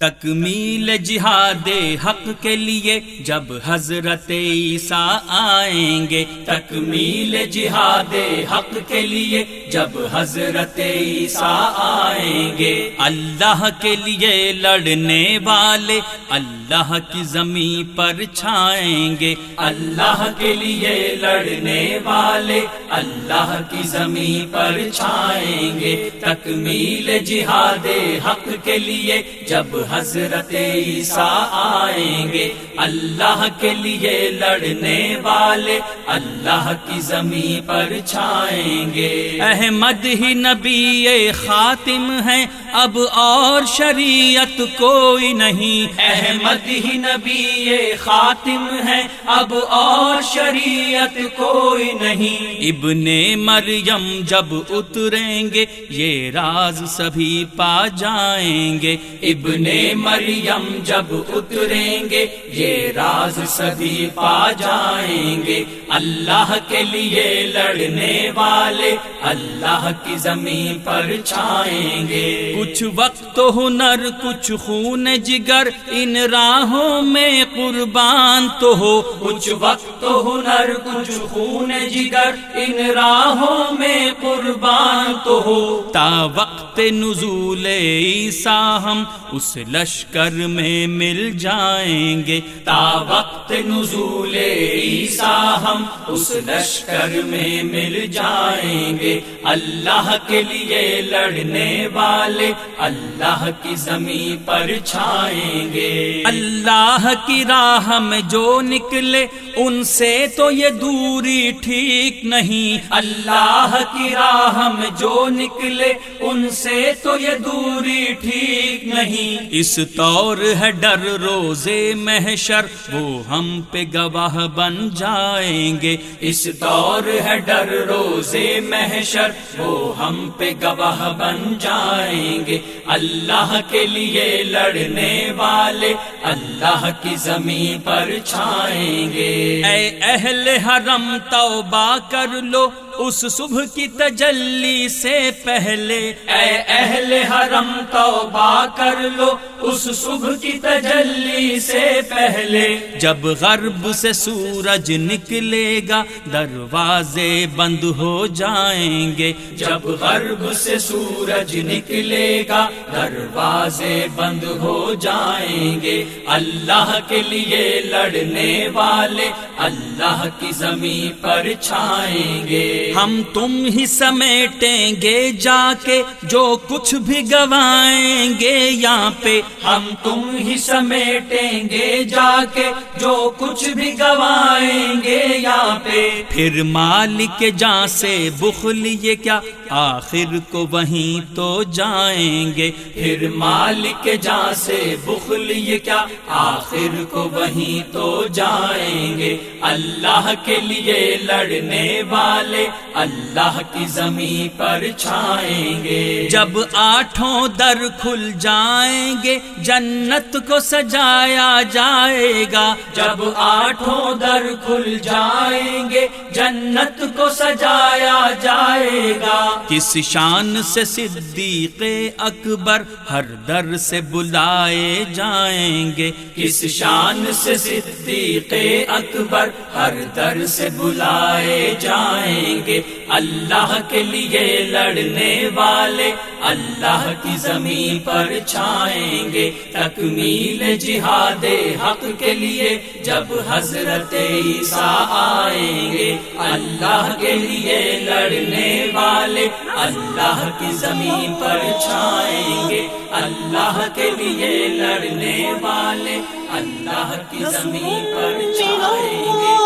تکمیل جہاد حق کے لیے جب حضرت عیسیٰ آئیں گے، تکمیل جہاد حق کے لیے جب حضرت عیسیٰ آئیں گے۔ اللہ کے لیے لڑنے والے اللہ کی زمین پر چھائیں گے۔ اللہ کے لیے لڑنے والے اللہ کی زمین پر چھائیں گے۔ تکمیل جہاد حق کے لیے جب حضرت عیسیٰ آئیں گے۔ اللہ کے لیے لڑنے والے اللہ کی زمین پر چھائیں گے۔ احمد ہی نبی خاتم ہے اب اور شریعت کوئی نہیں۔ احمد ہی نبی خاتم ہے۔ اب اور شریعت کوئی نہیں۔ ابن مریم جب اتریں گے، یہ راز سبھی پا جائیں گے۔ ابن مریم جب اتریں گے، یہ راز سبھی پا جائیں گے۔ اللہ کے لیے لڑنے والے اللہ کی زمین پر چھائیں گے۔ کچھ وقت تو ہنر، کچھ خون جگر، ان راہوں میں قربان تو ہو۔ کچھ وقت تو ہنر، کچھ خون جگر، ان راہوں میں قربان تو ہو۔ تا وقت نزول عیسیٰ ہم اس لشکر میں مل جائیں گے۔ تا وقت نزول عیسیٰ ہم اس لشکر میں مل جائیں گے۔ اللہ کے لیے لڑنے والے اللہ کی زمین پر چھائیں گے۔ اللہ کی راہ میں جو نکلے، ان سے تو یہ دوری ٹھیک نہیں۔ اللہ کی راہ میں جو نکلے، ان سے تو یہ دوری ٹھیک نہیں۔ اس طور ہے ڈر، روزے محشر، وہ ہم پہ گواہ بن جائیں گے۔ اس طور ہے ڈر، روزے محشر، وہ ہم پہ گواہ بن جائیں گے۔ اللہ کے لیے لڑنے والے اللہ کی زمین پر چھائیں گے۔ اے اہل حرم توبہ کر لو۔ اس صبح کی تجلی سے پہلے اے اہل حرم توبہ کر لو۔ اس صبح کی تجلی سے پہلے جب غرب سے سورج نکلے گا، دروازے بند ہو جائیں گے۔ جب غرب سے سورج نکلے گا، دروازے بند ہو جائیں گے۔ اللہ کے لیے لڑنے والے اللہ کی زمین پر چھائیں گے۔ ہم تم ہی سمیٹیں گے جا کے جو کچھ بھی گوائیں گے یہاں پہ۔ ہم تم ہی سمیٹیں گے جا کے جو کچھ بھی گوائیں گے یہاں پہ۔ پھر مالک جہاں سے بخل یہ کیا، آخر کو وہیں تو جائیں گے۔ پھر مالک جہاں سے بخل یہ کیا، آخر کو وہیں تو جائیں گے۔ اللہ کے لیے لڑنے والے اللہ کی زمین پر چھائیں گے۔ جب آٹھوں در کھل جائیں گے، جنت کو سجایا جائے گا۔ جب آٹھوں در کھل جائیں گے جنت کو سجایا جائے گا۔ کس شان سے صدیق اکبر ہر در سے بلائے جائیں گے۔ کس شان سے صدیق اکبر ہر در سے بلائے جائیں گے۔ اللہ کے لیے لڑنے والے اللہ کی زمین پر چھائیں گے۔ تکمیل جہاد حق کے لیے جب حضرت عیسیٰ آئیں گے۔ اللہ کے لیے لڑنے والے اللہ کی زمین پر چھائیں گے۔ اللہ کے لیے لڑنے والے اللہ کی زمین پر چھائیں گے۔